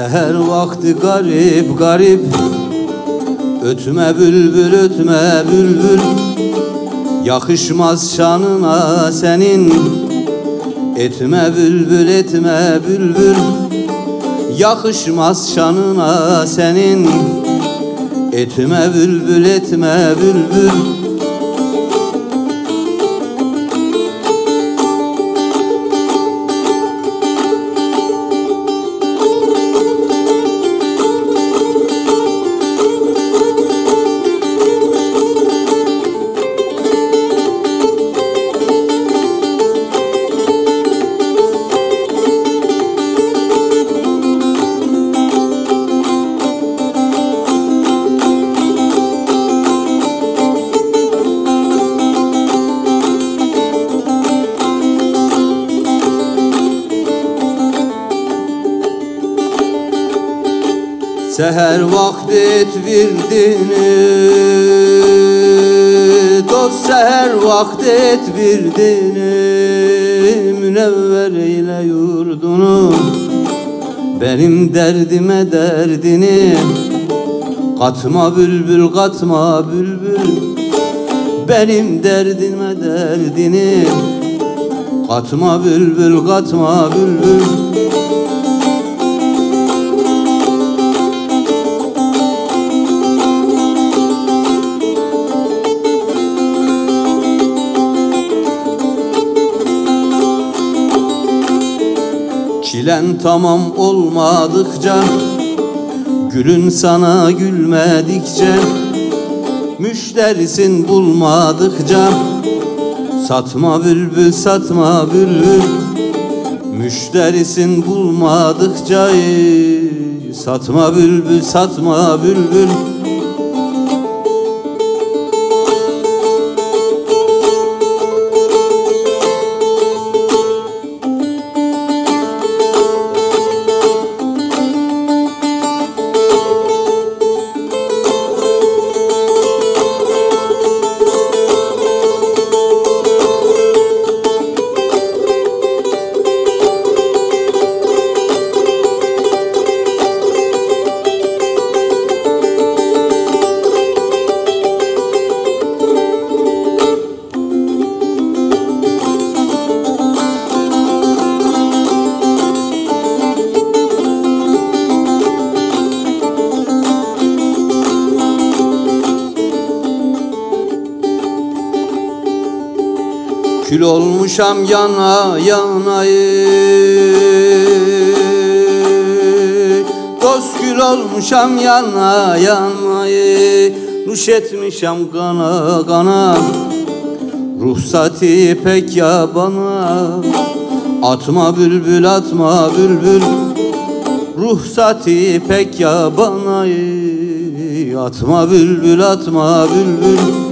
Seher vakti garip garip. Ötme bülbül ötme bülbül. Yakışmaz şanına senin. Etme bülbül etme bülbül. Yakışmaz şanına senin. Etme bülbül etme bülbül Seher vakti et virdini Dost seher vakti et virdini Münevver eyle yurdunu. Benim derdime derdini Katma bülbül katma bülbül. Benim derdime derdini Katma bülbül katma bülbül Çilen tamam olmadıkça Gülün sana gülmedikçe Müşterisin bulmadıkça Satma bülbül satma bülbül Müşterisin bulmadıkça Satma bülbül satma bülbül Kül olmuşam yana yanayı. Dost kül olmuşam yana yanayı. Nuş etmişem kana kana. Ruhsati pek ya bana Atma bülbül atma bülbül. Ruhsati pek ya bana Atma bülbül atma bülbül